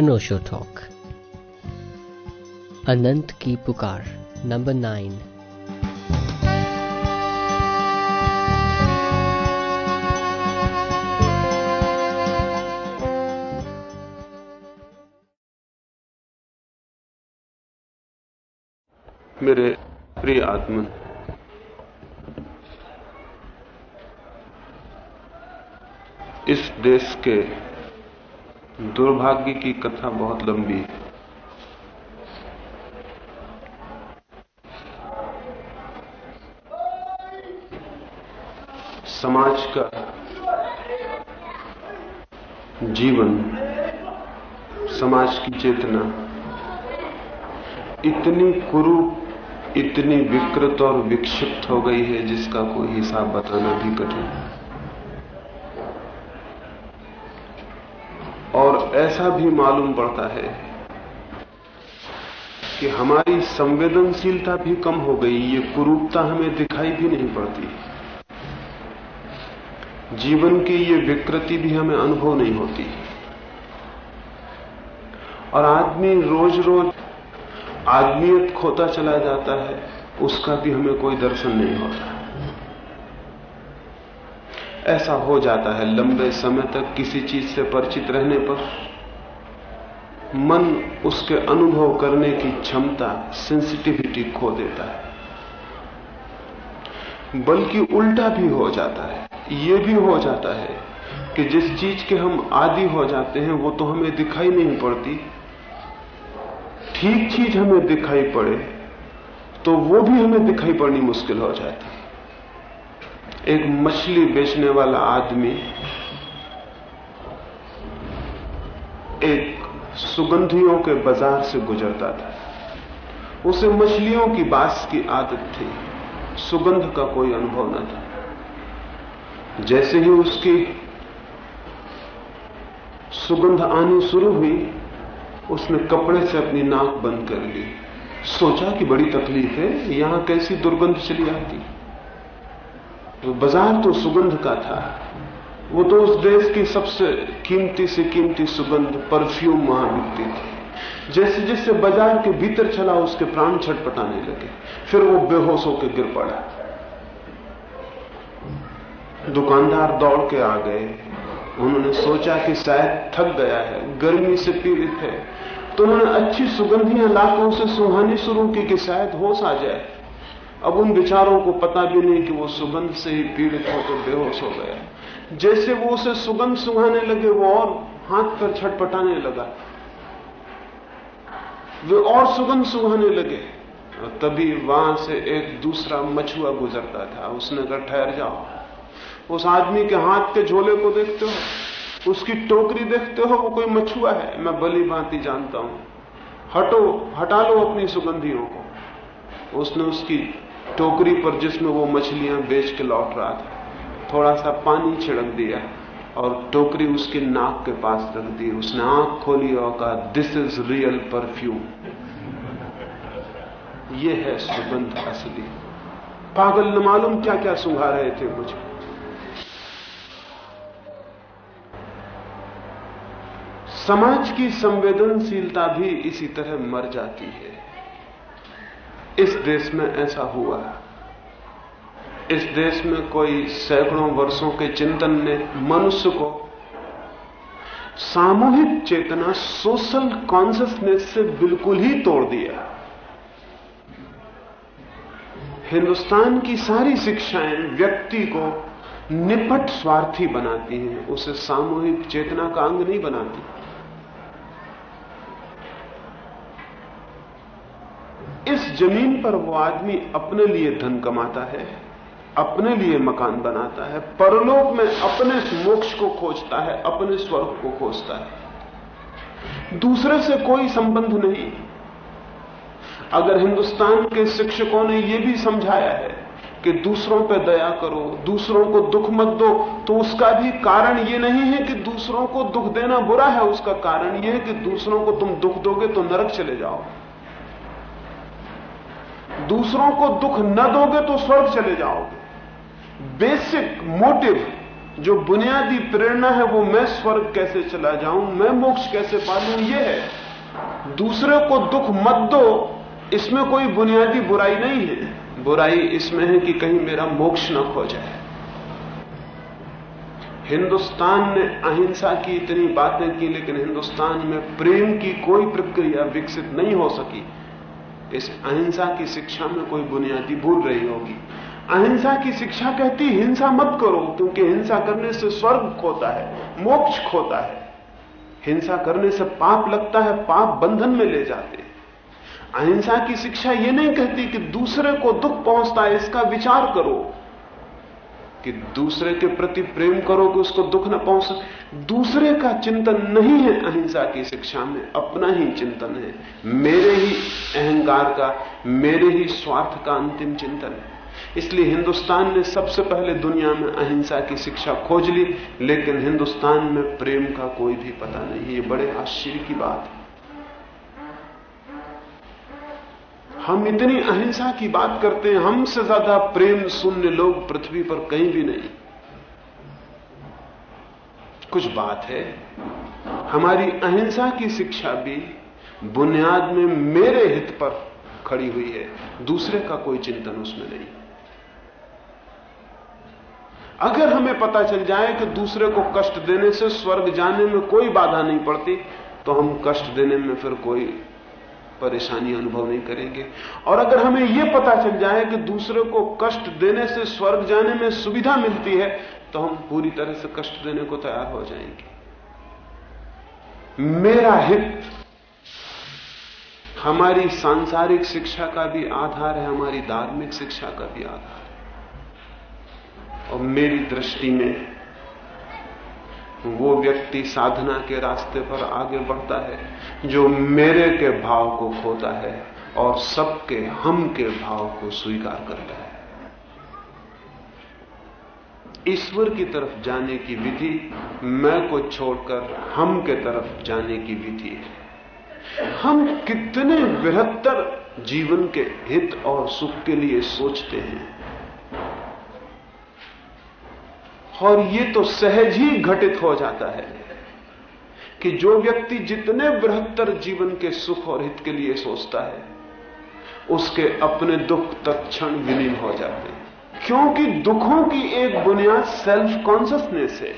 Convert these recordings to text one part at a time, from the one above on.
अनोशो talk. अनंत की पुकार number nine. मेरे प्रिय आत्मन इस देश के दुर्भाग्य की कथा बहुत लंबी है। समाज का जीवन, समाज की चेतना, इतनी कुरूप इतनी विकृत और विक्षिप्त हो गई है जिसका कोई हिसाब बताना भी कठिन। है और ऐसा भी मालूम पड़ता है कि हमारी संवेदनशीलता भी कम हो गई, ये कुरूपता हमें दिखाई भी नहीं पड़ती। जीवन की ये विकृति भी हमें अनुभव नहीं होती। और आदमी रोज रोज आदमियत खोता चला जाता है, उसका भी हमें कोई दर्शन नहीं होता। ऐसा हो जाता है लंबे समय तक किसी चीज़ से परिचित रहने पर। मन उसके अनुभव करने की क्षमता सेंसिटिविटी खो देता है। बल्कि उल्टा भी हो जाता है। ये भी हो जाता है कि जिस चीज़ के हम आदि हो जाते हैं, वो तो हमें दिखाई नहीं पड़ती। ठीक चीज़ हमें दिखाई पड़े तो वो भी हमें दिखाई पड़नी मुश्किल हो जाती एक मछली बेचने वाला आदमी, एक सुगंधियों के बाज़ार से गुजरता था। उसे मछलियों की बास की आदत थी। सुगंध का कोई अनुभव न था। जैसे ही उसकी सुगंध आनी शुरू हुई, उसने कपड़े से अपनी नाक बंद कर ली। सोचा कि बड़ी तकलीफ़ है, यहाँ कैसी दुर्गंध चली आती। तो बाज़ार तो सुगंध का था। वो तो उस देश की सबसे कीमती से कीमती सुगंध, परफ्यूम वहाँ बिकती थी। जैसे जैसे बाज़ार के भीतर चला, उसके प्राण छटपटाने लगे। फिर वो बेहोश होकर गिर पड़ा। दुकानदार दौड़ के आ गए। उन्होंने सोचा कि शायद थक गया है, गर्मी से पीड़ित है। तो उन्होंने अच्छी सुगंधियाँ लाकर उसे सुहानी शुरू की कि शायद होश आ जाए। अब उन विचारों को पता भी नहीं कि वो सुगंध से ही पीड़ित होकर बेहोश हो गया। जैसे वो उसे सुगंध सुहाने लगे, वो और हाथ पर छटपटाने लगा। वे और सुगंध सुहाने लगे। तभी वहाँ से एक दूसरा मछुआ गुजरता था। उसने कहा, ठहर जाओ। उस आदमी के हाथ के झोले को देखते हो? उसकी टोकरी देखते हो? वो कोई मछुआ है। मैं भली भांति जानता हूँ। हटो, हटा लो अपनी सुगंधियों को। उसने उसकी टोकरी पर जिसमें वो मछलियाँ बेच के लौट रहा था। थोड़ा सा पानी छिड़क दिया और टोकरी उसके नाक के पास रख दी। उसने आँख खोली और कहा दिस इज़ रियल परफ्यूम ये है सुगंध असली। पागल न मालूम क्या क्या सुंघा रहे थे मुझे। समाज की संवेदनशीलता भी इसी तरह मर जाती है। इस देश में ऐसा हुआ इस देश में कोई सैकड़ों वर्षों के चिंतन ने मनुष्य को सामूहिक चेतना सोशल कॉन्सियसनेस से बिल्कुल ही तोड़ दिया। हिंदुस्तान की सारी शिक्षाएँ व्यक्ति को निपट स्वार्थी बनाती हैं, उसे सामूहिक चेतना का अंग नहीं बनाती। इस ज़मीन पर वो आदमी अपने लिए धन कमाता है। अपने लिए मकान बनाता है, परलोक में अपने मोक्ष को खोजता है, अपने स्वर्ग को खोजता है। दूसरे से कोई संबंध नहीं। अगर हिंदुस्तान के शिक्षकों ने यह भी समझाया है कि दूसरों पर दया करो, दूसरों को दुख मत दो तो उसका भी कारण यह नहीं है कि दूसरों को दुख देना बुरा है, उसका कारण यह है कि दूसरों को तुम दुख दोगे तो नरक चले जाओ। दूसरों को दुख न दोगे तो स्वर्ग चले जाओगे। बेसिक मोटिव, जो बुनियादी प्रेरणा है, वो मैं स्वर्ग कैसे चला जाऊँ, मैं मोक्ष कैसे पालू, ये है। दूसरे को दुख मत दो, इसमें कोई बुनियादी बुराई नहीं है। बुराई इसमें है कि कहीं मेरा मोक्ष न खो जाए। हिंदुस्तान ने अहिंसा की इतनी बातें की, लेकिन हिंदुस्तान में प्रेम की कोई प्रक्रिया विकसित नहीं हो सकी। इस अहिंसा की शिक्षा में कोई बुनियादी भूल रही होगी। अहिंसा की शिक्षा कहती, हिंसा मत करो, क्योंकि हिंसा करने से स्वर्ग खोता है, मोक्ष खोता है। हिंसा करने से पाप लगता है, पाप बंधन में ले जाते हैं। अहिंसा की शिक्षा यह नहीं कहती कि दूसरे को दुख पहुँचता है, इसका विचार करो। कि दूसरे के प्रति प्रेम करो कि उसको दुख न पहुँच। सके दूसरे का चिंतन नहीं है अहिंसा की शिक्षा में, अपना ही चिंतन है। मेरे ही अहंकार का, मेरे ही स्वार्थ का अंतिम चिंतन है। इसलिए हिंदुस्तान ने सबसे पहले दुनिया में अहिंसा की शिक्षा खोज ली, लेकिन हिंदुस्तान में प्रेम का कोई भी पता नहीं। ये बड़े आश्चर्य की बात है। हम इतनी अहिंसा की बात करते हैं, हमसे ज़्यादा प्रेम शून्य लोग पृथ्वी पर कहीं भी नहीं। कुछ बात है, हमारी अहिंसा की शिक्षा भी बुनियाद में मेरे हित पर खड़ी हुई है, दूसरे का कोई चिंतन उसमें नहीं। अगर हमें पता चल जाए कि दूसरे को कष्ट देने से स्वर्ग जाने में कोई बाधा नहीं पड़ती तो हम कष्ट देने में फिर कोई परेशानी अनुभव नहीं करेंगे। और अगर हमें यह पता चल जाए कि दूसरे को कष्ट देने से स्वर्ग जाने में सुविधा मिलती है तो हम पूरी तरह से कष्ट देने को तैयार हो जाएँगे। मेरा हित, हमारी सांसारिक शिक्षा का भी आधार है, हमारी धार्मिक शिक्षा का भी आधार है। और मेरी दृष्टि में वो व्यक्ति साधना के रास्ते पर आगे बढ़ता है, जो मेरे के भाव को खोता है और सबके, हम के भाव को स्वीकार करता है। ईश्वर की तरफ़ जाने की विधि मैं को छोड़कर हम के तरफ़ जाने की विधि है। हम कितने बृहत्तर जीवन के हित और सुख के लिए सोचते हैं। और ये तो सहज ही घटित हो जाता है कि जो व्यक्ति जितने बृहत्तर जीवन के सुख और हित के लिए सोचता है, उसके अपने दुख तत्क्षण विलीन हो जाते हैं। क्योंकि दुखों की एक बुनियाद सेल्फ कॉन्सियसनेस है।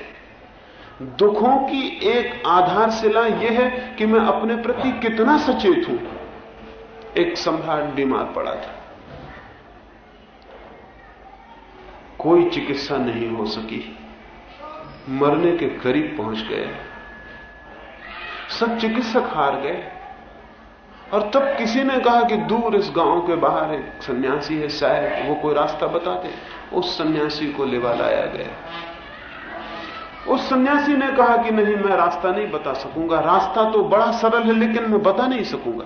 दुखों की एक आधारशिला यह है कि मैं अपने प्रति कितना सचेत हूँ। एक सम्राट बीमार पड़ा था। कोई चिकित्सा नहीं हो सकी। मरने के करीब पहुँच गए। सब चिकित्सक हार गए। और तब किसी ने कहा कि दूर इस गाँव के बाहर एक सन्यासी है, शायद वो कोई रास्ता बता दे। उस सन्यासी को लेवा लाया गया। उस सन्यासी ने कहा कि नहीं, मैं रास्ता नहीं बता सकूँगा। रास्ता तो बड़ा सरल है, लेकिन मैं बता नहीं सकूँगा।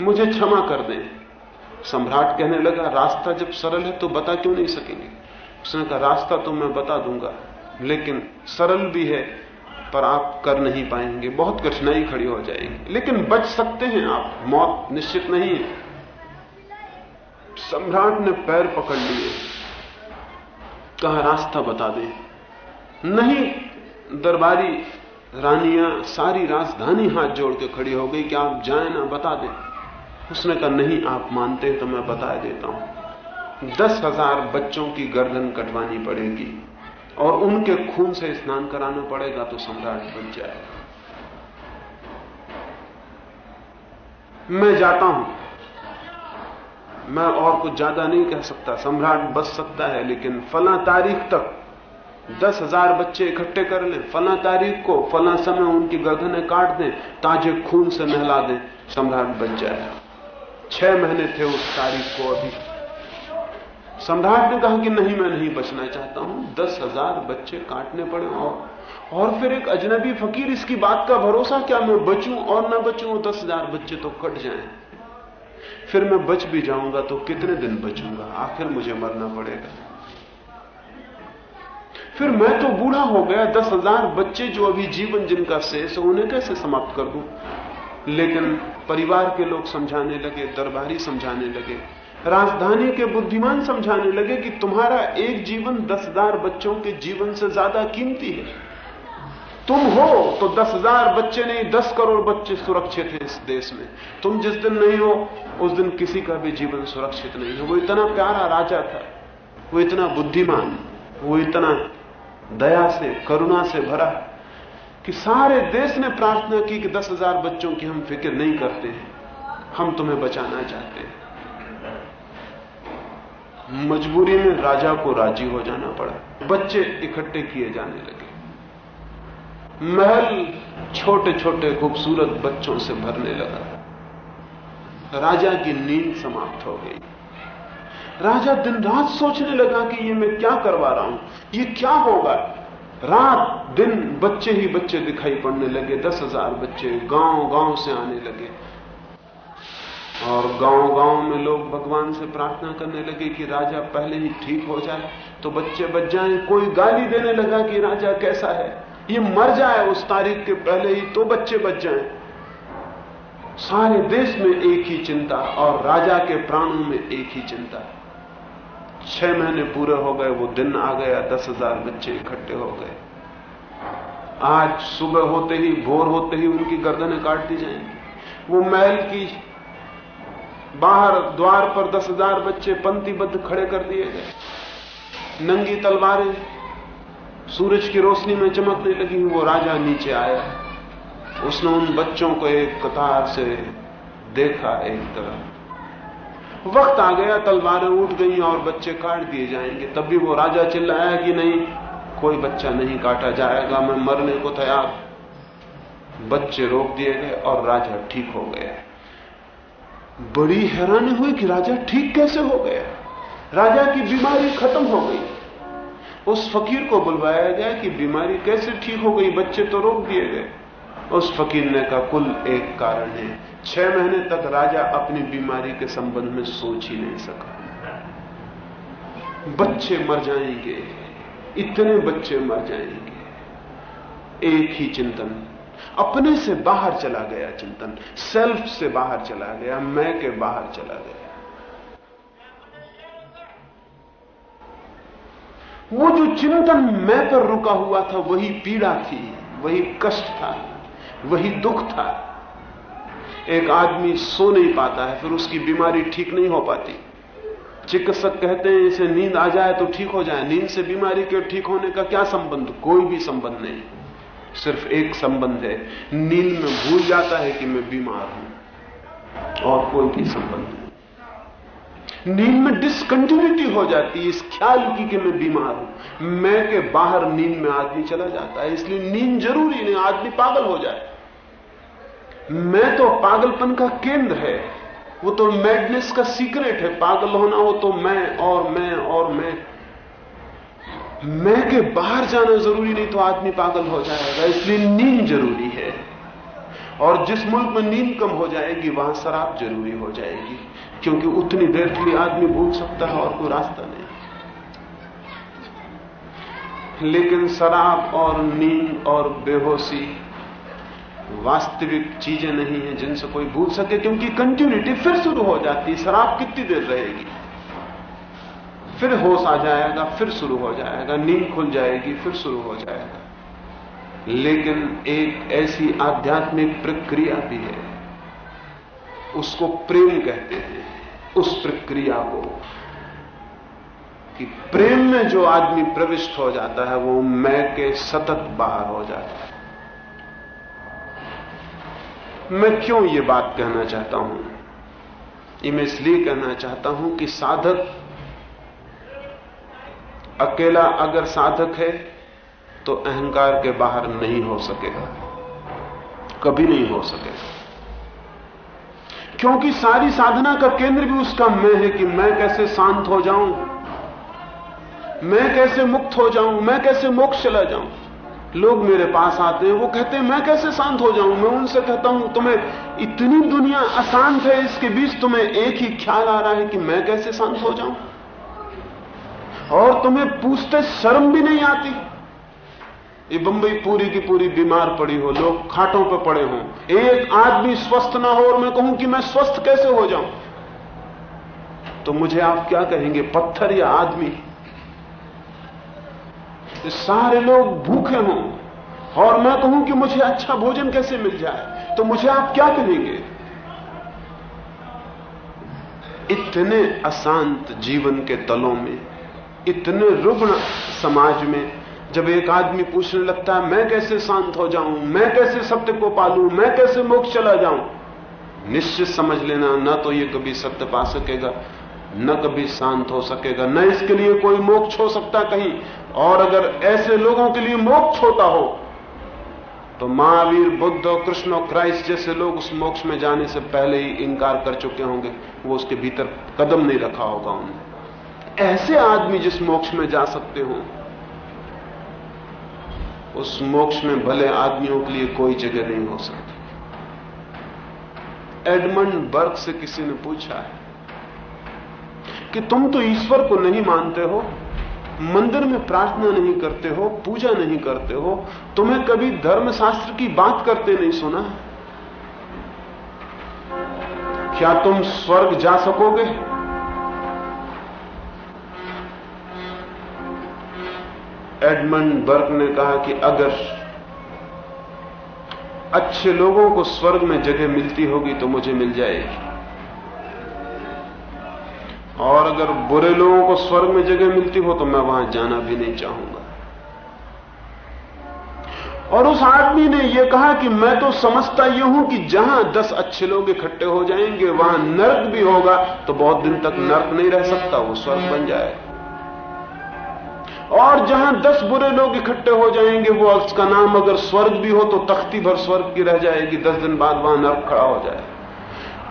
मुझे क्षमा कर दें। सम्राट कहने लगा, रास्ता जब सरल है तो बता क्यों नहीं सकेंगे? उसने कहा रास्ता तो मैं बता दूँगा, लेकिन सरल भी है, पर आप कर नहीं पाएँगे, बहुत कठिनाई खड़ी हो जाएगी। लेकिन बच सकते हैं आप, मौत निश्चित नहीं है। सम्राट ने पैर पकड़ लिए। कहा, रास्ता बता दें। नहीं, दरबारी रानियाँ, सारी राजधानी हाथ जोड़ के खड़ी हो गई कि आप जाए ना बता दें? उसने कहा, नहीं, आप मानते हैं तो मैं बता देता हूँ। दस हज़ार बच्चों की गर्दन कटवानी पड़ेगी और उनके खून से स्नान कराना पड़ेगा तो सम्राट बन जाएगा। मैं जाता हूँ। मैं और कुछ ज़्यादा नहीं कह सकता। सम्राट बच सकता है, लेकिन फला तारीख तक दस हज़ार बच्चे इकट्ठे कर लें। फला तारीख को, फला समय उनकी गर्दनें काट दें, ताजे खून से नहला दें। सम्राट बच जाएगा। छह महीने थे उस तारीख को अभी। सम्राट ने कहा कि नहीं, मैं नहीं बचना चाहता हूँ। दस हज़ार बच्चे काटने पड़े और और फिर एक अजनबी फकीर, इसकी बात का भरोसा क्या? मैं बचूं और ना बचूं? दस हज़ार बच्चे तो कट जाएँ। फिर मैं बच भी जाऊँगा तो कितने दिन बचूँगा? आखिर मुझे मरना पड़ेगा। फिर मैं तो बूढ़ा हो गया। दस हज़ार बच्चे जो अभी जीवन जिनका शेष उन्हें कैसे समाप्त कर दूँ? लेकिन परिवार के लोग समझाने लगे, दरबारी समझाने लगे राजधानी के बुद्धिमान समझाने लगे कि तुम्हारा एक जीवन दस हज़ार बच्चों के जीवन से ज़्यादा कीमती है। तुम हो तो दस हज़ार बच्चे नहीं, दस करोड़ बच्चे सुरक्षित हैं इस देश में। तुम जिस दिन नहीं हो, उस दिन किसी का भी जीवन सुरक्षित नहीं है। वो इतना प्यारा राजा था, वो इतना बुद्धिमान, वो इतना दया से, करुणा से भरा कि सारे देश ने प्रार्थना की कि दस हज़ार बच्चों की हम फ़िक्र नहीं करते हैं, हम तुम्हें बचाना चाहते हैं। मजबूरी में राजा को राज़ी हो जाना पड़ा। बच्चे इकट्ठे किए जाने लगे। महल छोटे छोटे खूबसूरत बच्चों से भरने लगा। राजा की नींद समाप्त हो गई। राजा दिन रात सोचने लगा कि ये मैं क्या करवा रहा हूँ? ये क्या होगा? रात, दिन बच्चे ही बच्चे दिखाई पड़ने लगे। दस हज़ार बच्चे गाँव गाँव से आने लगे। और गाँव गाँव में लोग भगवान से प्रार्थना करने लगे कि राजा पहले ही ठीक हो जाए तो बच्चे बच जाएँ, कोई गाली देने लगा कि राजा कैसा है? ये मर जाए उस तारीख के पहले ही तो बच्चे बच जाएँ। सारे देश में एक ही चिंता और राजा के प्राणों में एक ही चिंता। छह महीने पूरे हो गए, वो दिन आ गया, दस हज़ार बच्चे इकट्ठे हो गए। आज सुबह होते ही, भोर होते ही उनकी गर्दनें काट दी जाएँगी। वो महल की बाहर द्वार पर दस हज़ार बच्चे पंक्तिबद्ध खड़े कर दिए गए। नंगी तलवारें सूरज की रोशनी में चमकने लगी, वो राजा नीचे आया। उसने उन बच्चों को एक कतार से देखा एक तरह वक्त आ गया, तलवारें उठ गई और बच्चे काट दिए जाएँगे। तब भी वो राजा चिल्लाया कि नहीं, कोई बच्चा नहीं काटा जाएगा, मैं मरने को तैयार। बच्चे रोक दिए गए और राजा ठीक हो गया। बड़ी हैरानी हुई कि राजा ठीक कैसे हो गया। राजा की बीमारी खत्म हो गई। उस फकीर को बुलवाया गया कि बीमारी कैसे ठीक हो गई, बच्चे तो रोक दिए गए। उस फकीर ने कहा, कुल एक कारण है। छह महीने तक राजा अपनी बीमारी के संबंध में सोच ही नहीं सका। बच्चे मर जाएँगे, इतने बच्चे मर जाएँगे। एक ही चिंतन अपने से बाहर चला गया चिंतन। सेल्फ से बाहर चला गया, मैं के बाहर चला गया। वो जो चिंतन मैं पर रुका हुआ था, वही पीड़ा थी, वही कष्ट था, वही दुख था। एक आदमी सो नहीं पाता है, फिर उसकी बीमारी ठीक नहीं हो पाती। चिकित्सक कहते हैं, इसे नींद आ जाए तो ठीक हो जाए, नींद से बीमारी के ठीक होने का क्या संबंध? कोई भी संबंध नहीं। सिर्फ़ एक संबंध है। नींद में भूल जाता है कि मैं बीमार हूँ। और कोई भी संबंध नहीं। नींद में डिसकंटिन्यूटी हो जाती है, इस ख्याल की कि मैं बीमार हूँ। मैं के बाहर नींद में आदमी चला जाता है, इसलिए नींद ज़रूरी नहीं, आदमी पागल हो जाए। मैं तो पागलपन का केंद्र है। वो तो मैडनेस का सीक्रेट है। पागल होना हो तो मैं और मैं और मैं। मैं के बाहर जाना ज़रूरी नहीं तो आदमी पागल हो जाएगा, इसलिए नींद ज़रूरी है। और जिस मुल्क में नींद कम हो जाएगी, वहाँ शराब ज़रूरी हो जाएगी, क्योंकि उतनी देर के लिए आदमी भूल सकता है और कोई रास्ता नहीं। लेकिन शराब और नींद और बेहोशी वास्तविक चीज़ें नहीं है जिनसे कोई भूल सके, क्योंकि कंटिन्यूटी फिर शुरू हो जाती है। शराब कितनी देर रहेगी? फिर होश आ जाएगा, फिर शुरू हो जाएगा, नींद खुल जाएगी, फिर शुरू हो जाएगा। लेकिन एक ऐसी आध्यात्मिक प्रक्रिया भी है, उसको प्रेम कहते हैं, उस प्रक्रिया को, कि प्रेम में जो आदमी प्रविष्ट हो जाता है, वो मैं के सतत बाहर हो जाता है। मैं क्यों ये बात कहना चाहता हूँ? ये मैं इसलिए कहना चाहता हूँ कि साधक अकेला अगर साधक है तो अहंकार के बाहर नहीं हो सकेगा। कभी नहीं हो सकेगा। क्योंकि सारी साधना का केंद्र भी उसका मैं है कि मैं कैसे शांत हो जाऊँ, मैं कैसे मुक्त हो जाऊँ, मैं कैसे मोक्ष चला जाऊँ। लोग मेरे पास आते हैं, वो कहते हैं, मैं कैसे शांत हो जाऊँ? मैं उनसे कहता हूँ, तुम्हें इतनी दुनिया अशांत है, इसके बीच तुम्हें एक ही ख्याल आ रहा है कि मैं कैसे शांत हो जाऊँ? और तुम्हें पूछते शर्म भी नहीं आती। ये बंबई पूरी की पूरी बीमार पड़ी हो, लोग खाटों पर पड़े हों। एक आदमी स्वस्थ ना हो और मैं कहूँ कि मैं स्वस्थ कैसे हो जाऊँ? तो मुझे आप क्या कहेंगे, पत्थर या आदमी? सारे लोग भूखे हों और मैं कहूँ कि मुझे अच्छा भोजन कैसे मिल जाए? तो मुझे आप क्या कहेंगे? इतने अशांत जीवन के तलों में इतने रुग्ण समाज में जब एक आदमी पूछने लगता है, मैं कैसे शांत हो जाऊँ? मैं कैसे सत्य को पालूं? मैं कैसे मोक्ष चला जाऊँ? निश्चित समझ लेना, न तो ये कभी सत्य पा सकेगा, न कभी शांत हो सकेगा, न इसके लिए कोई मोक्ष हो सकता कहीं। और अगर ऐसे लोगों के लिए मोक्ष होता हो तो महावीर, बुद्ध और कृष्ण और क्राइस्ट जैसे लोग उस मोक्ष में जाने से पहले ही इनकार कर चुके होंगे। वो उसके भीतर कदम नहीं रखा होगा उन्होंने। ऐसे आदमी जिस मोक्ष में जा सकते हो, उस मोक्ष में भले आदमियों के लिए कोई जगह नहीं हो सकती। एडमंड बर्ग से किसी ने पूछा है कि तुम तो ईश्वर को नहीं मानते हो, मंदिर में प्रार्थना नहीं करते हो, पूजा नहीं करते हो, तुम्हें कभी धर्मशास्त्र की बात करते नहीं सुना? क्या तुम स्वर्ग जा सकोगे? एडमंड बर्ग ने कहा कि अगर अच्छे लोगों को स्वर्ग में जगह मिलती होगी तो मुझे मिल जाएगी। और अगर बुरे लोगों को स्वर्ग में जगह मिलती हो तो मैं वहाँ जाना भी नहीं चाहूँगा। और उस आदमी ने यह कहा कि मैं तो समझता यह हूँ कि जहाँ दस अच्छे लोग इकट्ठे हो जाएँगे, वहाँ नर्क भी होगा तो बहुत दिन तक नर्क नहीं रह सकता, वो स्वर्ग बन जाए और जहाँ दस बुरे लोग इकट्ठे हो जाएँगे, वो उसका नाम अगर स्वर्ग भी हो तो तख्ती भर स्वर्ग की रह जाएगी, दस दिन बाद वहाँ नर्क खड़ा हो जाए।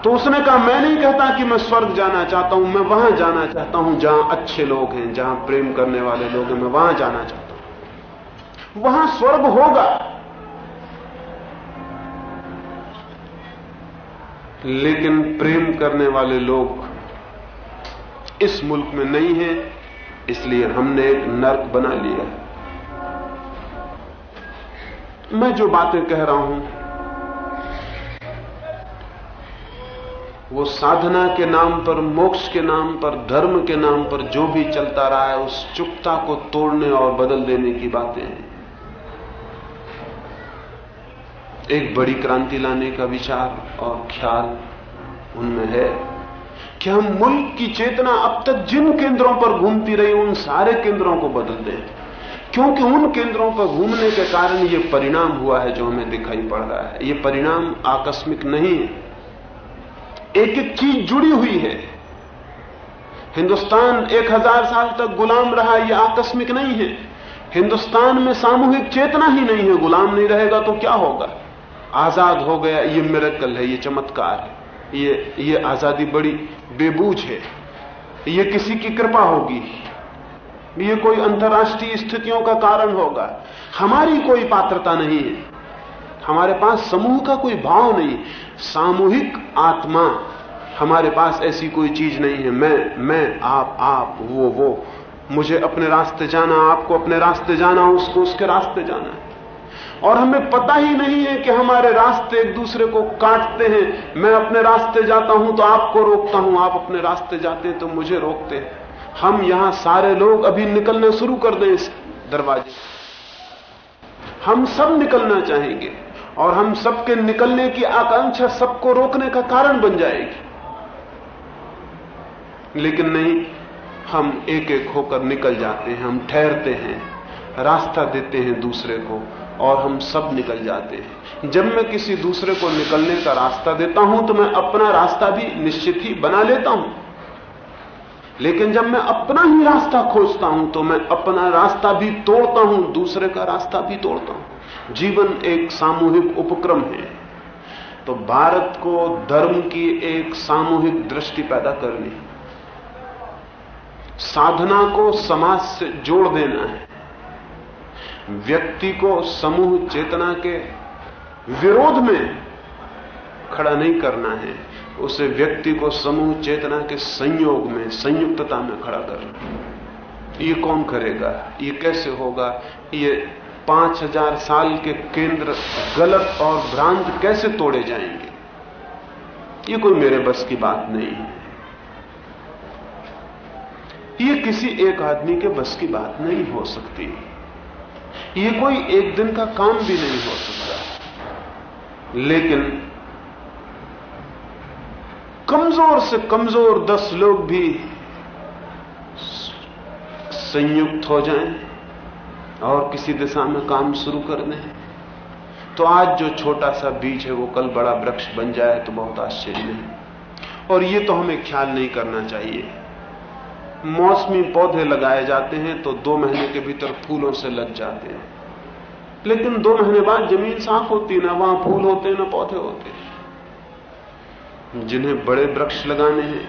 तो उसने कहा, मैं नहीं कहता कि मैं स्वर्ग जाना चाहता हूँ, मैं वहाँ जाना चाहता हूँ, जहाँ अच्छे लोग हैं, जहाँ प्रेम करने वाले लोग हैं, मैं वहाँ जाना चाहता हूँ। वहाँ स्वर्ग होगा। लेकिन प्रेम करने वाले लोग इस मुल्क में नहीं है इसलिए हमने एक नर्क बना लिया। मैं जो बातें कह रहा हूँ, वो साधना के नाम पर, मोक्ष के नाम पर, धर्म के नाम पर जो भी चलता रहा है, उस चुपता को तोड़ने और बदल देने की बातें हैं। एक बड़ी क्रांति लाने का विचार और ख्याल उनमें है। कि हम मुल्क की चेतना अब तक जिन केंद्रों पर घूमती रही, उन सारे केंद्रों को बदल दें क्योंकि उन केंद्रों पर घूमने के कारण यह परिणाम हुआ है जो हमें दिखाई पड़ रहा है। यह परिणाम आकस्मिक नहीं है। एक एक चीज़ जुड़ी हुई है। हिंदुस्तान एक हज़ार साल तक गुलाम रहा यह आकस्मिक नहीं है। हिंदुस्तान में सामूहिक चेतना ही नहीं है। गुलाम नहीं रहेगा तो क्या होगा? आज़ाद हो गया, ये मेरेकल है, ये चमत्कार है। ये ये आज़ादी बड़ी बेबूज है। ये किसी की कृपा होगी। ये कोई अंतर्राष्ट्रीय स्थितियों का कारण होगा। हमारी कोई पात्रता नहीं है। हमारे पास समूह का कोई भाव नहीं। सामूहिक आत्मा, हमारे पास ऐसी कोई चीज़ नहीं है। मैं मैं, आप आप, वो वो। मुझे अपने रास्ते जाना, आपको अपने रास्ते जाना, उसको उसके रास्ते जाना। है और हमें पता ही नहीं है कि हमारे रास्ते एक दूसरे को काटते हैं। मैं अपने रास्ते जाता हूँ तो आपको रोकता हूँ, आप अपने रास्ते जाते हैं तो मुझे रोकते हैं। हम यहाँ सारे लोग अभी निकलना शुरू कर दें इस दरवाजे हम सब निकलना चाहेंगे और हम सबके निकलने की आकांक्षा सबको रोकने का कारण बन जाएगी। लेकिन नहीं, हम एक एक होकर निकल जाते हैं, हम ठहरते हैं, रास्ता देते हैं दूसरे को। और हम सब निकल जाते हैं। जब मैं किसी दूसरे को निकलने का रास्ता देता हूँ तो मैं अपना रास्ता भी निश्चित ही बना लेता हूँ। लेकिन जब मैं अपना ही रास्ता खोजता हूँ तो मैं अपना रास्ता भी तोड़ता हूँ, दूसरे का रास्ता भी तोड़ता हूँ। जीवन एक सामूहिक उपक्रम है। तो भारत को धर्म की एक सामूहिक दृष्टि पैदा करनी साधना को समाज से जोड़ देना है। व्यक्ति को समूह चेतना के विरोध में खड़ा नहीं करना है, उसे व्यक्ति को समूह चेतना के संयोग में, संयुक्तता में खड़ा करना ये कौन करेगा? ये कैसे होगा? ये पाँच हज़ार साल के केंद्र गलत और भ्रांत कैसे तोड़े जाएँगे? ये कोई मेरे बस की बात नहीं है। ये किसी एक आदमी के बस की बात नहीं हो सकती। ये कोई एक दिन का काम भी नहीं हो सकता। लेकिन कमज़ोर से कमज़ोर दस लोग भी संयुक्त हो जाएँ और किसी दिशा में काम शुरू कर दें। तो आज जो छोटा सा बीज है, वो कल बड़ा वृक्ष बन जाए तो बहुत आश्चर्य नहीं और ये तो हमें ख्याल नहीं करना चाहिए। मौसमी पौधे लगाए जाते हैं तो दो महीने के भीतर फूलों से लग जाते हैं। लेकिन दो महीने बाद ज़मीन साफ़ होती ना वहाँ फूल होते ना पौधे होते जिन्हें बड़े वृक्ष लगाने हैं,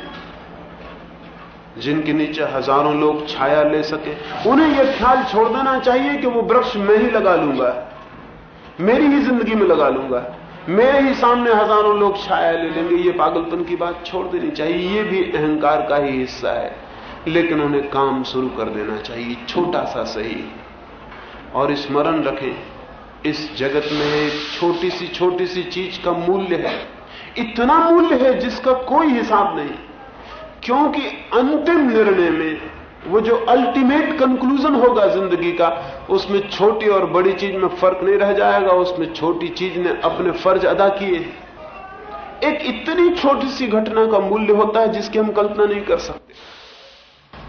जिनके नीचे हज़ारों लोग छाया ले सके, उन्हें यह ख्याल छोड़ देना चाहिए कि वो वृक्ष मैं ही लगा लूँगा, मेरी ही ज़िंदगी में लगा लूँगा, मेरे ही सामने हज़ारों लोग छाया ले लेंगे। ये पागलपन की बात छोड़ देनी चाहिए, ये भी अहंकार का ही हिस्सा है। लेकिन उन्हें काम शुरू कर देना चाहिए, छोटा सा सही। और स्मरण रखें, इस जगत में एक छोटी सी छोटी सी चीज़ का मूल्य है। इतना मूल्य है जिसका कोई हिसाब नहीं। क्योंकि अंतिम निर्णय में वो जो अल्टीमेट कंक्लूजन होगा ज़िंदगी का, उसमें छोटी और बड़ी चीज़ में फ़र्क नहीं रह जाएगा, उसमें छोटी चीज़ ने अपने फ़र्ज़ अदा किए एक इतनी छोटी सी घटना का मूल्य होता है जिसकी हम कल्पना नहीं कर सकते।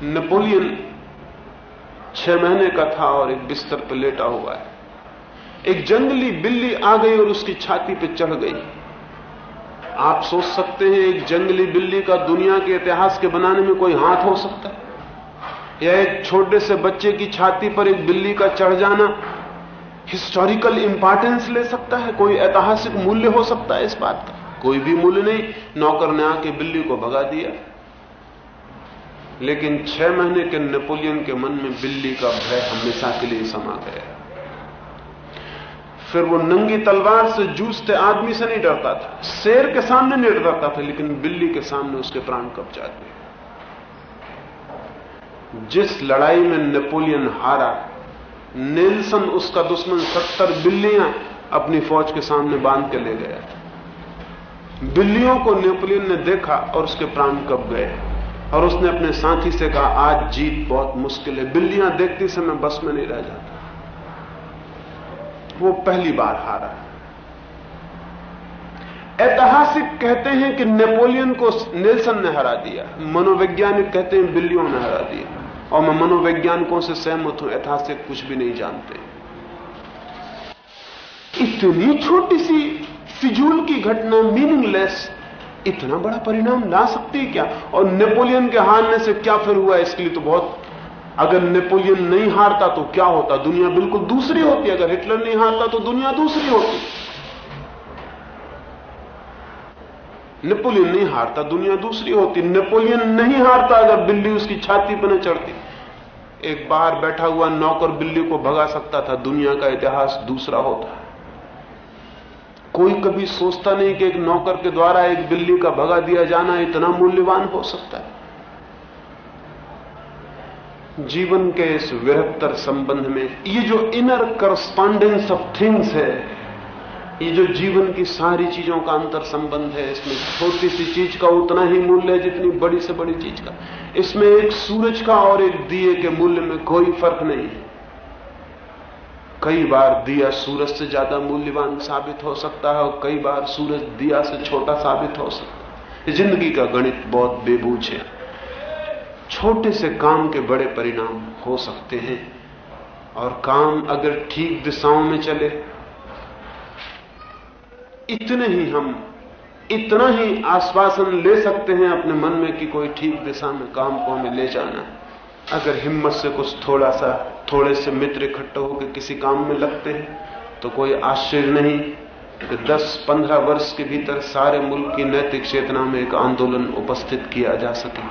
नेपोलियन छह महीने का था और एक बिस्तर पर लेटा हुआ है। एक जंगली बिल्ली आ गई और उसकी छाती पर चढ़ गई। आप सोच सकते हैं, एक जंगली बिल्ली का दुनिया के इतिहास के बनाने में कोई हाथ हो सकता है। या एक छोटे से बच्चे की छाती पर एक बिल्ली का चढ़ जाना हिस्टोरिकल इंपॉर्टेंस ले सकता है? कोई ऐतिहासिक मूल्य हो सकता है इस बात का? कोई भी मूल्य नहीं। नौकर ने आके बिल्ली को भगा दिया। लेकिन छह महीने के नेपोलियन के मन में बिल्ली का भय हमेशा के लिए समा गया। फिर वो नंगी तलवार से जूझते आदमी से नहीं डरता था। शेर के सामने नहीं डरता था, लेकिन बिल्ली के सामने उसके प्राण कब जाते जिस लड़ाई में नेपोलियन हारा, नेल्सन उसका दुश्मन सत्तर बिल्लियाँ अपनी फौज के सामने बाँध के ले गया बिल्लियों को नेपोलियन ने देखा और उसके प्राण कब गए। और उसने अपने साथी से कहा, आज जीत बहुत मुश्किल है। बिल्लियाँ देखती समय बस में नहीं रह जाता। वो पहली बार हारा। ऐतिहासिक कहते हैं कि नेपोलियन को नेल्सन ने हरा दिया। मनोवैज्ञानिक कहते हैं बिल्लियों ने हरा दिया। और मैं मनोवैज्ञानिकों से सहमत हूँ, ऐतिहासिक कुछ भी नहीं जानते। इतनी छोटी सी फिजूल की घटना मीनिंगलेस इतना बड़ा परिणाम ला सकती है क्या? और नेपोलियन के हारने से क्या फिर हुआ? इसके लिए तो बहुत अगर नेपोलियन नहीं हारता तो क्या होता? दुनिया बिल्कुल दूसरी होती। अगर हिटलर नहीं हारता तो दुनिया दूसरी होती। नेपोलियन नहीं हारता, दुनिया दूसरी होती। नेपोलियन नहीं हारता अगर बिल्ली उसकी छाती पर न चढ़ती। एक बाहर बैठा हुआ नौकर बिल्ली को भगा सकता था। दुनिया का इतिहास दूसरा होता। कोई कभी सोचता नहीं कि एक नौकर के द्वारा एक बिल्ली का भगा दिया जाना इतना मूल्यवान हो सकता है। जीवन के इस विरहत्तर संबंध में ये जो इनर करस्पॉन्डेंस ऑफ़ थिंग्स है, ये जो जीवन की सारी चीज़ों का अंतर संबंध है, इसमें छोटी सी चीज़ का उतना ही मूल्य है जितनी बड़ी से बड़ी चीज़ का। इसमें एक सूरज का और एक दिए के मूल्य में कोई फ़र्क नहीं है। कई बार दिया सूरज से ज़्यादा मूल्यवान साबित हो सकता है और कई बार सूरज दिया से छोटा साबित हो सकता है। ज़िंदगी का गणित बहुत बेबूझ है। छोटे से काम के बड़े परिणाम हो सकते हैं और काम अगर ठीक दिशाओं में चले, इतने ही हम, इतना ही आश्वासन ले सकते हैं अपने मन में कि कोई ठीक दिशा में काम को हमें ले जाना है। अगर हिम्मत से कुछ थोड़ा सा, थोड़े से मित्र इकट्ठे होकर किसी काम में लगते हैं तो कोई आश्चर्य नहीं कि 10-15 वर्ष के भीतर सारे मुल्क की नैतिक चेतना में एक आंदोलन उपस्थित किया जा सके।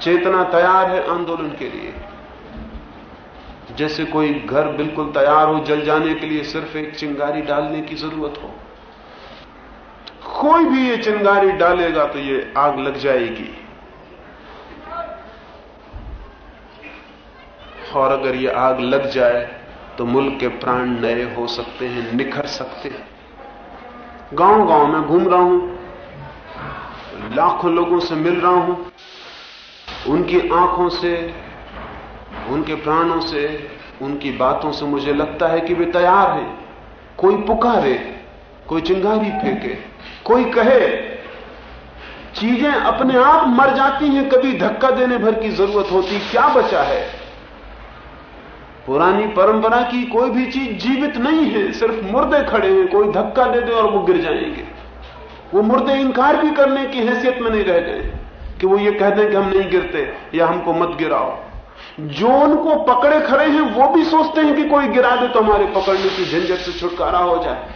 चेतना तैयार है आंदोलन के लिए। जैसे कोई घर बिल्कुल तैयार हो जल जाने के लिए सिर्फ़ एक चिंगारी डालने की ज़रूरत हो। कोई भी ये चिंगारी डालेगा तो ये आग लग जाएगी। और अगर ये आग लग जाए तो मुल्क के प्राण नए हो सकते हैं, निखर सकते हैं। गाँव गाँव में घूम रहा हूँ, लाखों लोगों से मिल रहा हूँ, उनकी आँखों से, उनके प्राणों से, उनकी बातों से मुझे लगता है कि वे तैयार हैं। कोई पुकारे, कोई चिंगारी फेंके, कोई कहे, चीज़ें अपने आप मर जाती हैं, कभी धक्का देने भर की ज़रूरत होती, क्या बचा है? पुरानी परंपरा की कोई भी चीज़ जीवित नहीं है सिर्फ़ मुर्दे खड़े हैं कोई धक्का दे दे और वो गिर जाएँगे। वो मुर्दे इंकार भी करने की हैसियत में नहीं रह गए कि वो ये कह दें कि हम नहीं गिरते या हमको मत गिराओ। जो उनको पकड़े खड़े हैं वो भी सोचते हैं कि कोई गिरा दे तो हमारे पकड़ने की झंझट से छुटकारा हो जाए।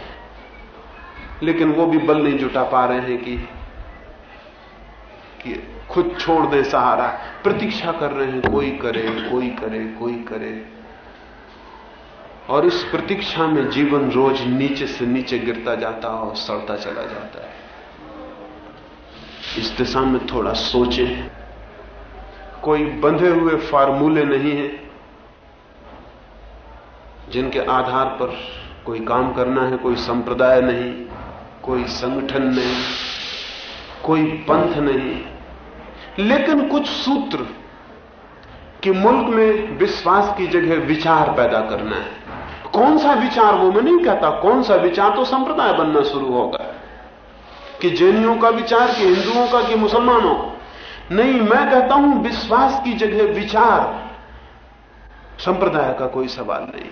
लेकिन वो भी बल नहीं जुटा पा रहे हैं कि, कि खुद छोड़ दे सहारा। प्रतीक्षा कर रहे हैं कोई करे कोई करे कोई करे। और इस प्रतीक्षा में जीवन रोज नीचे से नीचे गिरता जाता और सड़ता चला जाता है। इस दिशा में थोड़ा सोचें। कोई बंधे हुए फार्मूले नहीं है जिनके आधार पर कोई काम करना है, कोई संप्रदाय नहीं, कोई संगठन नहीं, कोई पंथ नहीं। लेकिन कुछ सूत्र कि मुल्क में विश्वास की जगह विचार पैदा करना है। कौन सा विचार वो मैं नहीं कहता, कौन सा विचार तो संप्रदाय बनना शुरू होगा कि जैनियों का विचार, कि हिंदुओं का, कि मुसलमानों। नहीं, मैं कहता हूँ, विश्वास की जगह विचार, संप्रदाय का कोई सवाल नहीं।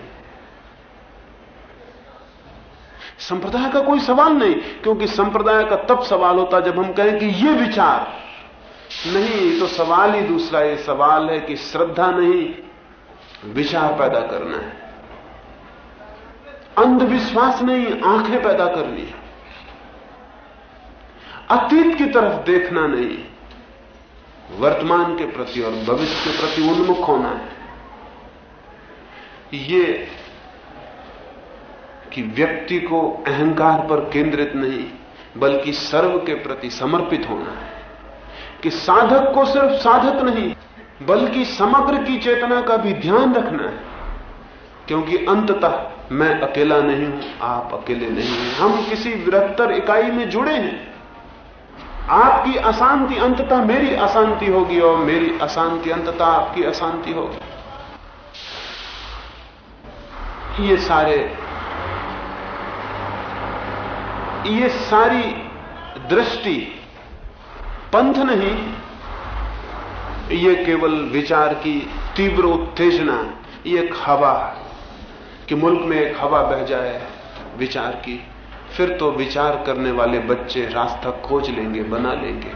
संप्रदाय का कोई सवाल नहीं, क्योंकि संप्रदाय का तब सवाल होता जब हम कहें कि ये विचार। नहीं तो सवाल ही दूसरा, ये सवाल है कि श्रद्धा नहीं, विचार पैदा करना है। अंधविश्वास नहीं आँखें पैदा कर ली। अतीत की तरफ़ देखना नहीं। वर्तमान के प्रति और भविष्य के प्रति उन्मुख होना है। ये कि व्यक्ति को अहंकार पर केंद्रित नहीं, बल्कि सर्व के प्रति समर्पित होना है। कि साधक को सिर्फ़ साधक नहीं, बल्कि समग्र की चेतना का भी ध्यान रखना है। क्योंकि अंततः मैं अकेला नहीं हूँ, आप अकेले नहीं हैं। हम किसी वृहत्तर इकाई में जुड़े हैं। आपकी अशांति अंततः मेरी अशांति होगी और मेरी अशांति अंततः आपकी अशांति होगी। ये सारे, ये सारी दृष्टि पंथ नहीं, ये केवल विचार की तीव्र उत्तेजना एक हवा कि मुल्क में एक हवा बह जाए विचार की, फिर तो विचार करने वाले बच्चे रास्ता खोज लेंगे, बना लेंगे।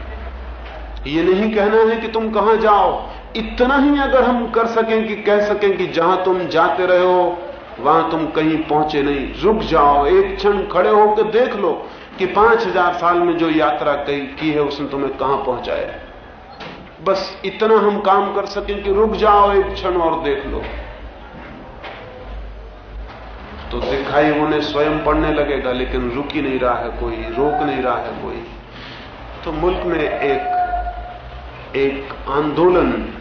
ये नहीं कहना है कि तुम कहाँ जाओ। इतना ही अगर हम कर सकें कि कह सकें कि जहाँ तुम जाते रहे हो, वहाँ तुम कहीं पहुँचे नहीं। रुक जाओ, एक क्षण खड़े होकर देख लो कि पाँच हज़ार साल में जो यात्रा की है, उसने तुम्हें कहाँ पहुँचाया। बस इतना हम काम कर सकें कि रुक जाओ, एक क्षण और देख लो। तो दिखाई उन्हें स्वयं पड़ने लगेगा, लेकिन रुक ही नहीं रहा है कोई, रोक नहीं रहा है कोई। तो मुल्क में एक एक आंदोलन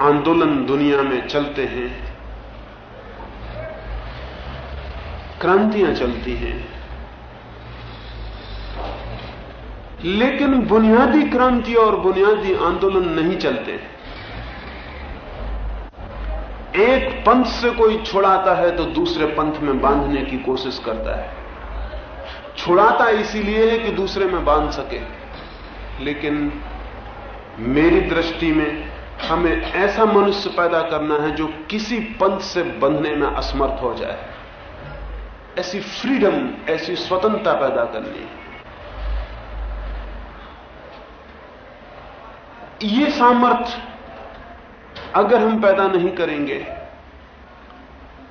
आंदोलन दुनिया में चलते हैं। क्रांतियाँ चलती हैं। लेकिन बुनियादी क्रांति और बुनियादी आंदोलन नहीं चलते। हैं एक पंथ से कोई छुड़ाता है तो दूसरे पंथ में बांधने की कोशिश करता है। छुड़ाता इसीलिए है कि दूसरे में बाँध सके। लेकिन मेरी दृष्टि में हमें ऐसा मनुष्य पैदा करना है जो किसी पंथ से बंधने में असमर्थ हो जाए। ऐसी फ्रीडम ऐसी स्वतंत्रता पैदा करनी है। ये सामर्थ्य अगर हम पैदा नहीं करेंगे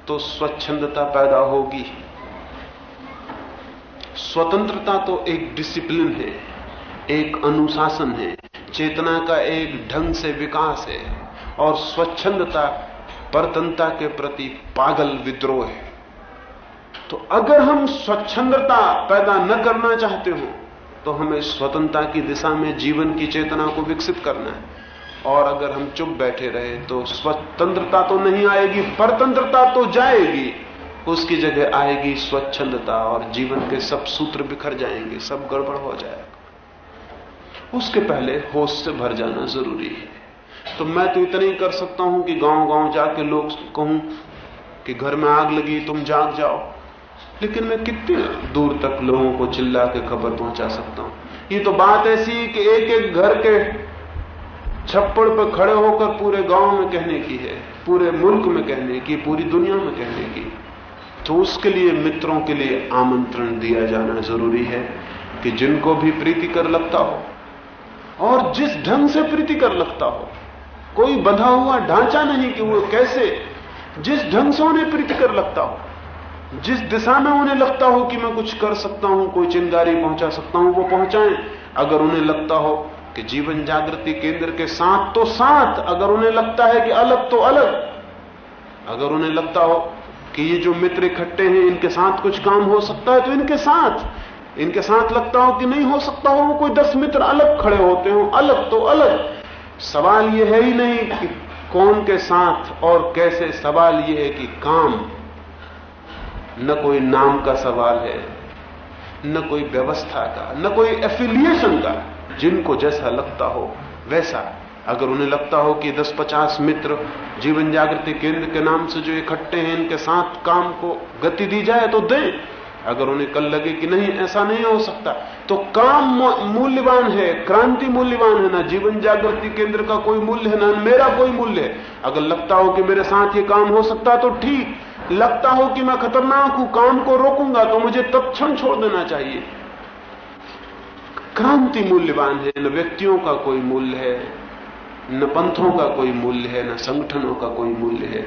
तो स्वच्छंदता पैदा होगी। स्वतंत्रता तो एक डिसिप्लिन है, एक अनुशासन है, चेतना का एक ढंग से विकास है, और स्वच्छंदता परतंत्रता के प्रति पागल विद्रोह है। तो अगर हम स्वच्छंदता पैदा न करना चाहते हो तो हमें स्वतंत्रता की दिशा में जीवन की चेतना को विकसित करना है। और अगर हम चुप बैठे रहे तो स्वतंत्रता तो नहीं आएगी, परतंत्रता तो जाएगी। उसकी जगह आएगी स्वच्छंदता और जीवन के सब सूत्र बिखर जाएँगे, सब गड़बड़ हो जाएगा। उसके पहले होश से भर जाना ज़रूरी है। तो मैं तो इतना ही कर सकता हूँ कि गाँव गाँव जाके लोग कहूँ कि घर में आग लगी, तुम जाग जाओ। लेकिन मैं कितनी दूर तक लोगों को चिल्ला के खबर पहुँचा सकता हूँ? ये तो बात ऐसी कि एक एक घर के छप्पड़ पर खड़े होकर पूरे गाँव में कहने की है, पूरे मुल्क में कहने की, पूरी दुनिया में कहने की। तो उसके लिए मित्रों के लिए आमंत्रण दिया जाना ज़रूरी है कि जिनको भी प्रीति कर लगता हो, और जिस ढंग से प्रीति कर लगता हो, कोई बंधा हुआ ढांचा नहीं कि वो कैसे, जिस ढंग से उन्हें प्रीति कर लगता हो, जिस दिशा में उन्हें लगता हो कि मैं कुछ कर सकता हूँ, कोई चिंगारी पहुँचा सकता हूँ, वो पहुंचाएँ। अगर उन्हें लगता हो कि जीवन जागृति केंद्र के साथ तो साथ अगर उन्हें लगता है कि अलग तो अलग। अगर उन्हें लगता हो कि ये जो मित्र इकट्ठे हैं, इनके साथ कुछ काम हो सकता है तो इनके साथ। इनके साथ लगता हो कि नहीं हो सकता हो, वो कोई दस मित्र अलग खड़े होते हो, अलग तो अलग। सवाल ये है ही नहीं कि कौन के साथ और कैसे। सवाल ये है कि काम। न कोई नाम का सवाल है, न कोई व्यवस्था का, न कोई एफिलिएशन का। जिनको जैसा लगता हो वैसा। अगर उन्हें लगता हो कि 10-50 मित्र जीवन जागृति केंद्र के नाम से जो इकट्ठे हैं, इनके साथ काम को गति दी जाए तो दें। अगर उन्हें कल लगे कि नहीं, ऐसा नहीं हो सकता तो काम मूल्यवान है, क्रांति मूल्यवान है, ना जीवन जागृति केंद्र का कोई मूल्य है, ना मेरा कोई मूल्य है। अगर लगता हो कि मेरे साथ ये काम हो सकता तो ठीक, लगता हो कि मैं खतरनाक हूँ, काम को रोकूँगा तो मुझे तत्क्षण छोड़ देना चाहिए। क्रांति मूल्यवान है, न व्यक्तियों का कोई मूल्य है, न पंथों का कोई मूल्य है, न संगठनों का कोई मूल्य है।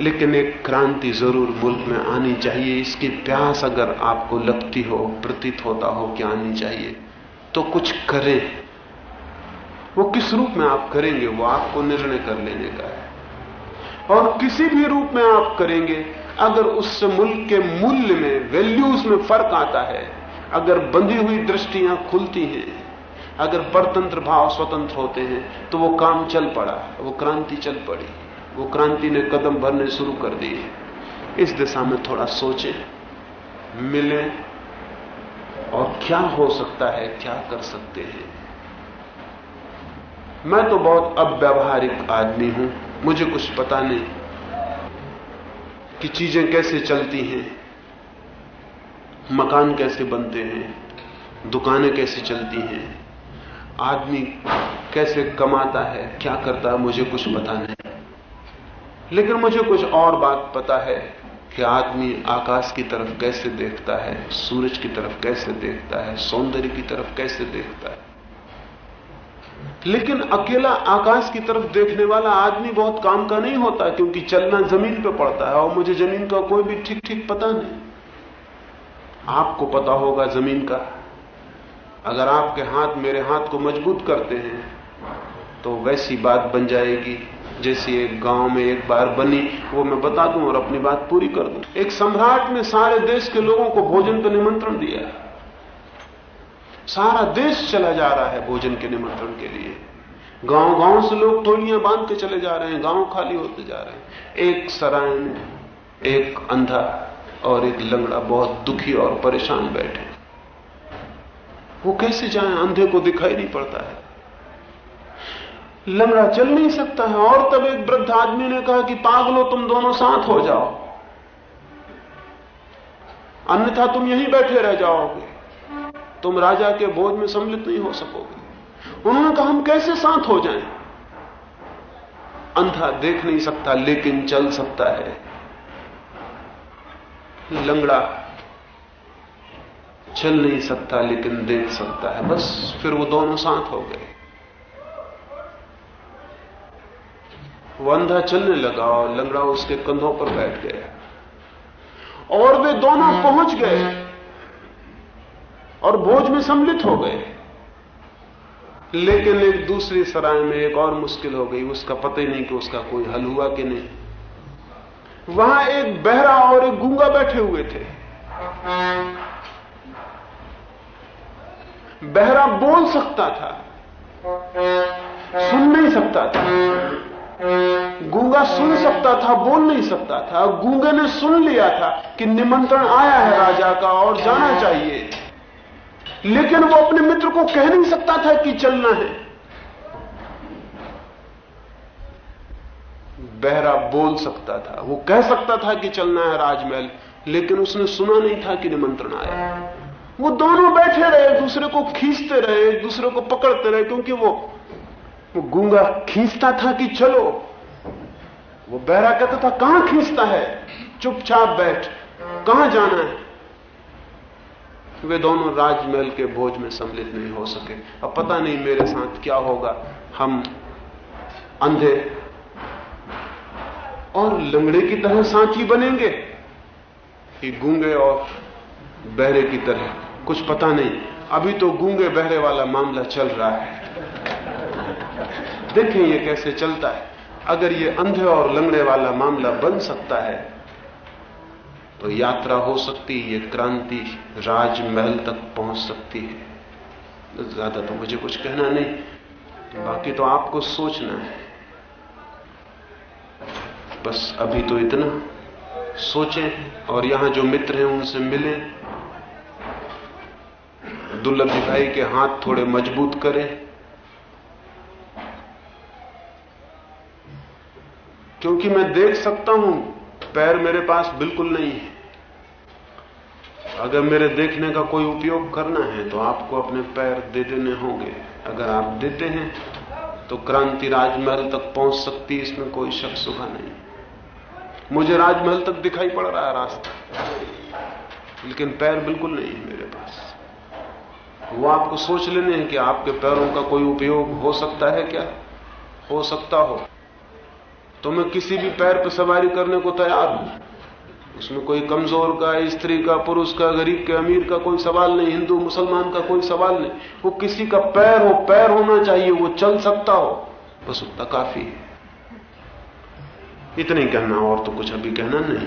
लेकिन एक क्रांति ज़रूर मुल्क में आनी चाहिए। इसकी प्यास अगर आपको लगती हो, प्रतीत होता हो कि आनी चाहिए तो कुछ करें। वो किस रूप में आप करेंगे, वो आपको निर्णय कर लेने का है। और किसी भी रूप में आप करेंगे, अगर उससे मुल्क के मूल्य में वैल्यूज़ में फ़र्क आता है अगर बंधी हुई दृष्टियाँ खुलती हैं, अगर परतंत्र भाव स्वतंत्र होते हैं तो वो काम चल पड़ा, वो क्रांति चल पड़ी, वो क्रांति ने कदम भरने शुरू कर दिए इस दिशा में थोड़ा सोचें, मिले, और क्या हो सकता है, क्या कर सकते हैं। मैं तो बहुत अव्यवहारिक आदमी हूँ, मुझे कुछ पता नहीं कि चीज़ें कैसे चलती हैं। मकान कैसे बनते हैं, दुकानें कैसे चलती हैं, आदमी कैसे कमाता है, क्या करता है, मुझे कुछ पता नहीं। लेकिन मुझे कुछ और बात पता है कि आदमी आकाश की तरफ़ कैसे देखता है, सूरज की तरफ़ कैसे देखता है, सौंदर्य की तरफ़ कैसे देखता है। लेकिन अकेला आकाश की तरफ़ देखने वाला आदमी बहुत काम का नहीं होता, क्योंकि चलना ज़मीन पर पड़ता है और मुझे ज़मीन का कोई भी ठीक ठीक पता नहीं। आपको पता होगा ज़मीन का। अगर आपके हाथ मेरे हाथ को मज़बूत करते हैं तो वैसी बात बन जाएगी, जैसी एक गाँव में एक बार बनी, वो मैं बता दूँ और अपनी बात पूरी कर दूँ। एक सम्राट ने सारे देश के लोगों को भोजन का निमंत्रण दिया। सारा देश चला जा रहा है भोजन के निमंत्रण के लिए। गाँव गाँव से लोग टोलियाँ बाँध के चले जा रहे हैं, गाँव खाली होते जा रहे हैं। एक सराय एक अंधा और एक लंगड़ा बहुत दुखी और परेशान बैठे। वो कैसे जाए? अंधे को दिखाई नहीं पड़ता है। लंगड़ा चल नहीं सकता है। और तब एक वृद्ध आदमी ने कहा कि पागलो, तुम दोनों साथ हो जाओ। अन्यथा तुम यहीं बैठे रह जाओगे। तुम राजा के बोझ में सम्मिलित नहीं हो सकोगे। उन्होंने कहा, हम कैसे साथ हो जाएँ? अंधा देख नहीं सकता, लेकिन चल सकता है। लंगड़ा। चल नहीं सकता, लेकिन देख सकता है। बस फिर वो दोनों साथ हो गए। वो अंधा चलने लगा और लंगड़ा उसके कंधों पर बैठ गया। और वे दोनों पहुँच गए और भोज में सम्मिलित हो गए। लेकिन एक दूसरी सराय में एक और मुश्किल हो गई। उसका पता ही नहीं कि उसका कोई हल हुआ कि नहीं। वहाँ एक बहरा और एक गूँगा बैठे हुए थे। बहरा बोल सकता था, सुन नहीं सकता था। गूँगा सुन सकता था, बोल नहीं सकता था। गूँगे ने सुन लिया था कि निमंत्रण आया है राजा का और जाना चाहिए। लेकिन वो अपने मित्र को कह नहीं सकता था कि चलना है। बहरा बोल सकता था। वो कह सकता था कि चलना है राजमहल, लेकिन उसने सुना नहीं था कि निमंत्रण आया। वो दोनों बैठे रहे दूसरे को खींचते रहे दूसरे को पकड़ते रहे, क्योंकि वो वो गूँगा खींचता था कि चलो। वो बहरा कहता था, कहाँ खींचता है? चुपचाप बैठ। कहाँ जाना है? वे दोनों राजमहल के भोज में सम्मिलित नहीं हो सके। अब पता नहीं मेरे साथ क्या होगा। हम अंधे और लंगड़े की तरह साथी बनेंगे। कि गूँगे और बहरे की तरह। कुछ पता नहीं, अभी तो गूँगे बहरे वाला मामला चल रहा है। देखें ये कैसे चलता है। अगर ये अंधे और लंगड़े वाला मामला बन सकता है तो यात्रा हो सकती है, ये क्रांति राजमहल तक पहुँच सकती है। ज़्यादा तो मुझे कुछ कहना नहीं, बाकी तो आपको सोचना है। बस अभी तो इतना। सोचें और यहाँ जो मित्र हैं उनसे मिलें। दुर्लभ भाई के हाथ थोड़े मज़बूत करें। क्योंकि मैं देख सकता हूँ, पैर मेरे पास बिल्कुल नहीं है। अगर मेरे देखने का कोई उपयोग करना है तो आपको अपने पैर दे देने होंगे। अगर आप देते हैं तो क्रांति राजमहल तक पहुँच सकती इसमें कोई शक सुखा नहीं। मुझे राजमहल तक दिखाई पड़ रहा है रास्ता। लेकिन पैर बिल्कुल नहीं है मेरे पास। वो आपको सोच लेने हैं कि आपके पैरों का कोई उपयोग हो सकता है क्या? हो सकता हो। तो मैं किसी भी पैर पर सवारी करने को तैयार हूँ। उसमें कोई कमज़ोर का, स्त्री का, पुरुष का, गरीब के, अमीर का कोई सवाल नहीं, हिंदू, मुसलमान का कोई सवाल नहीं। वो किसी का पैर हो, पैर होना चाहिए, वो चल सकता हो। बस उतना काफ़ी है। इतना कहना और तो कुछ अभी कहना नहीं।